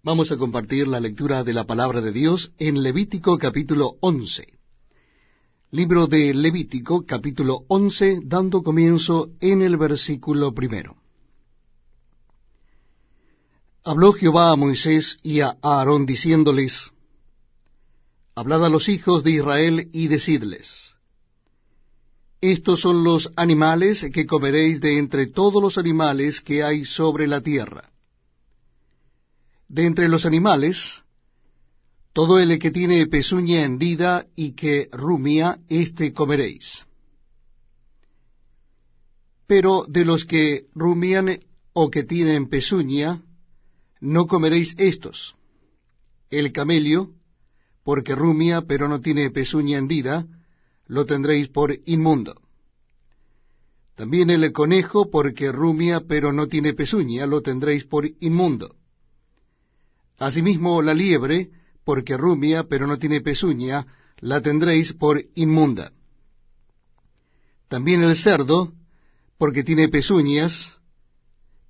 Vamos a compartir la lectura de la palabra de Dios en Levítico capítulo 11. Libro de Levítico capítulo 11, dando comienzo en el versículo primero. Habló Jehová a Moisés y a Aarón diciéndoles, Hablad a los hijos de Israel y decidles, Estos son los animales que comeréis de entre todos los animales que hay sobre la tierra de entre los animales, todo el que tiene pezuña hendida y que rumia, éste comeréis. Pero de los que rumian o que tienen pezuña, no comeréis estos. El camello, porque rumia pero no tiene pezuña hendida, lo tendréis por inmundo. También el conejo, porque rumia pero no tiene pezuña, lo tendréis por inmundo. Asimismo la liebre, porque rumia, pero no tiene pezuña, la tendréis por inmunda. También el cerdo, porque tiene pezuñas,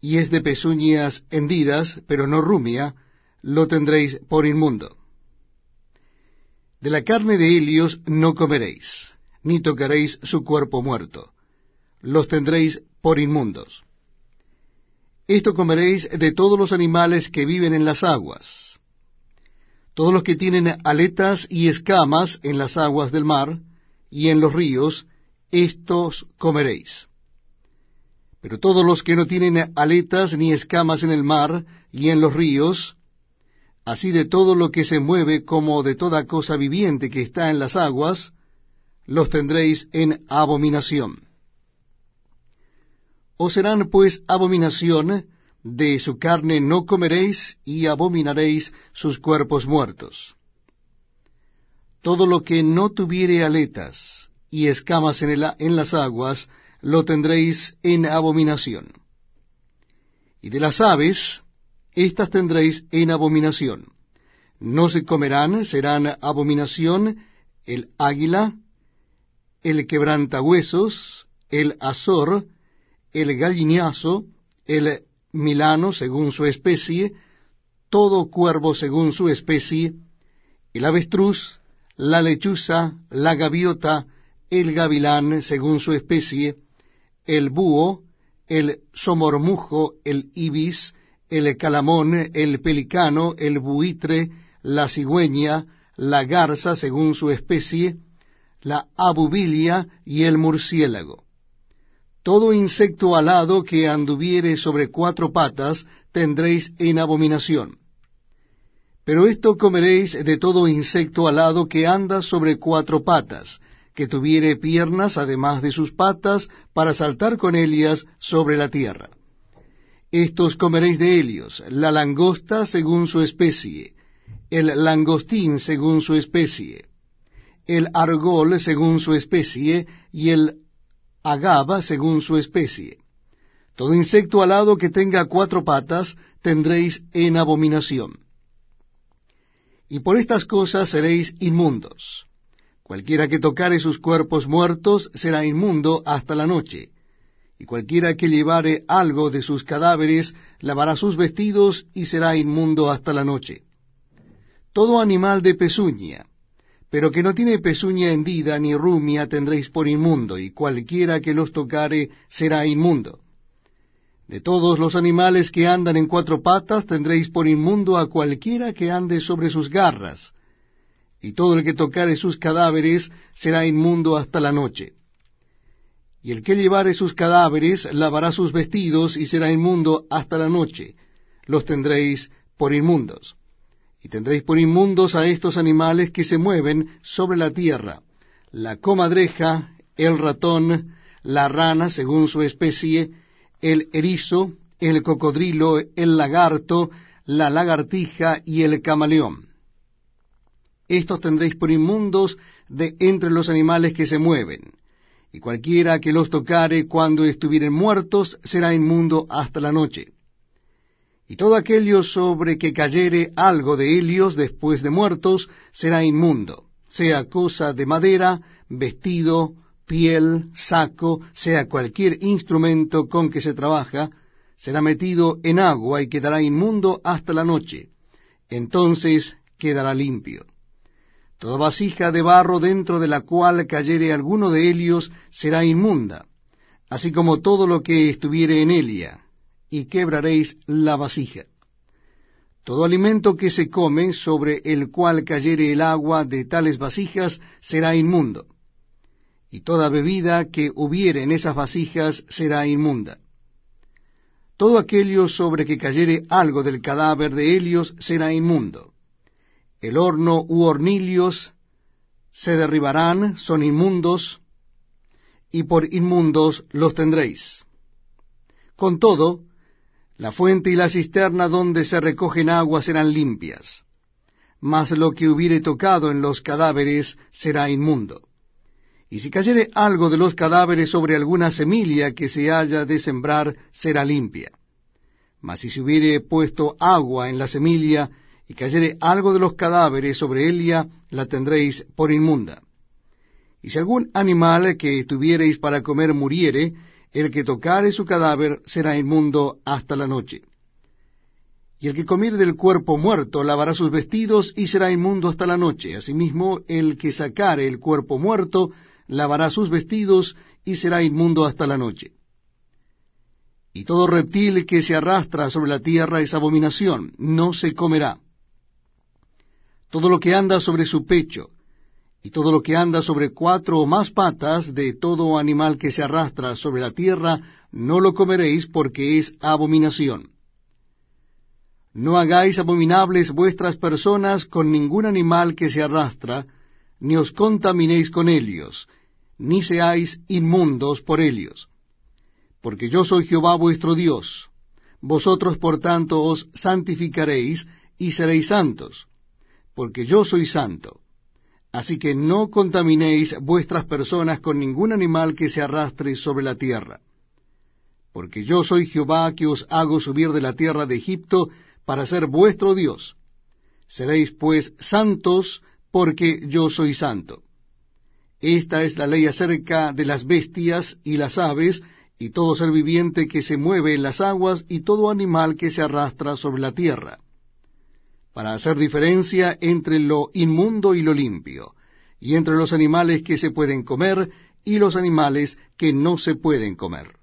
y es de pezuñas hendidas, pero no rumia, lo tendréis por inmundo. De la carne de helios no comeréis, ni tocaréis su cuerpo muerto, los tendréis por inmundos. Esto comeréis de todos los animales que viven en las aguas. Todos los que tienen aletas y escamas en las aguas del mar y en los ríos, estos comeréis. Pero todos los que no tienen aletas ni escamas en el mar y en los ríos, así de todo lo que se mueve como de toda cosa viviente que está en las aguas, los tendréis en abominación. Os serán pues abominación, de su carne no comeréis y abominaréis sus cuerpos muertos. Todo lo que no tuviere aletas y escamas en, en las aguas, lo tendréis en abominación. Y de las aves, éstas tendréis en abominación. No se comerán, serán abominación el águila, el quebrantahuesos, el azor, el gallinazo, el milano según su especie, todo cuervo según su especie, el avestruz, la lechuza, la gaviota, el gavilán según su especie, el búho, el somormujo, el ibis, el calamón, el pelicano, el buitre, la cigüeña, la garza según su especie, la abubilia y el murciélago. Todo insecto alado que anduviere sobre cuatro patas tendréis en abominación. Pero esto comeréis de todo insecto alado que anda sobre cuatro patas, que tuviere piernas además de sus patas para saltar con ellas sobre la tierra. Estos comeréis de ellos, la langosta según su especie, el langostín según su especie, el argol según su especie, y el agaba según su especie. Todo insecto alado que tenga cuatro patas tendréis en abominación. Y por estas cosas seréis inmundos. Cualquiera que tocare sus cuerpos muertos será inmundo hasta la noche, y cualquiera que llevare algo de sus cadáveres lavará sus vestidos y será inmundo hasta la noche. Todo animal de pezuña, pero que no tiene pezuña hendida ni rumia tendréis por inmundo, y cualquiera que los tocare será inmundo. De todos los animales que andan en cuatro patas tendréis por inmundo a cualquiera que ande sobre sus garras, y todo el que tocare sus cadáveres será inmundo hasta la noche. Y el que llevare sus cadáveres lavará sus vestidos y será inmundo hasta la noche, los tendréis por inmundos y tendréis por inmundos a estos animales que se mueven sobre la tierra, la comadreja, el ratón, la rana según su especie, el erizo, el cocodrilo, el lagarto, la lagartija y el camaleón. Estos tendréis por inmundos de entre los animales que se mueven, y cualquiera que los tocare cuando estuvieren muertos será inmundo hasta la noche y todo aquello sobre que cayere algo de helios después de muertos será inmundo, sea cosa de madera, vestido, piel, saco, sea cualquier instrumento con que se trabaja, será metido en agua y quedará inmundo hasta la noche, entonces quedará limpio. Toda vasija de barro dentro de la cual cayere alguno de ellos será inmunda, así como todo lo que estuviere en ella, y quebraréis la vasija. Todo alimento que se come sobre el cual cayere el agua de tales vasijas será inmundo, y toda bebida que hubiere en esas vasijas será inmunda. Todo aquello sobre que cayere algo del cadáver de Helios será inmundo el horno u hornilios se derribarán, son inmundos, y por inmundos los tendréis. Con todo, la fuente y la cisterna donde se recogen aguas serán limpias, mas lo que hubiere tocado en los cadáveres será inmundo. Y si cayere algo de los cadáveres sobre alguna semilla que se haya de sembrar, será limpia. Mas si se hubiere puesto agua en la semilla, y cayere algo de los cadáveres sobre ella, la tendréis por inmunda. Y si algún animal que tuviereis para comer muriere, el que tocare su cadáver será inmundo hasta la noche. Y el que comiere del cuerpo muerto lavará sus vestidos y será inmundo hasta la noche. Asimismo, el que sacare el cuerpo muerto lavará sus vestidos y será inmundo hasta la noche. Y todo reptil que se arrastra sobre la tierra es abominación, no se comerá todo lo que anda sobre su pecho, y todo lo que anda sobre cuatro o más patas de todo animal que se arrastra sobre la tierra, no lo comeréis porque es abominación. No hagáis abominables vuestras personas con ningún animal que se arrastra, ni os contaminéis con ellos, ni seáis inmundos por ellos. Porque yo soy Jehová vuestro Dios. Vosotros por tanto os santificaréis y seréis santos porque yo soy santo. Así que no contaminéis vuestras personas con ningún animal que se arrastre sobre la tierra. Porque yo soy Jehová que os hago subir de la tierra de Egipto para ser vuestro Dios. Seréis pues santos porque yo soy santo. Esta es la ley acerca de las bestias y las aves, y todo ser viviente que se mueve en las aguas, y todo animal que se arrastra sobre la tierra para hacer diferencia entre lo inmundo y lo limpio, y entre los animales que se pueden comer y los animales que no se pueden comer.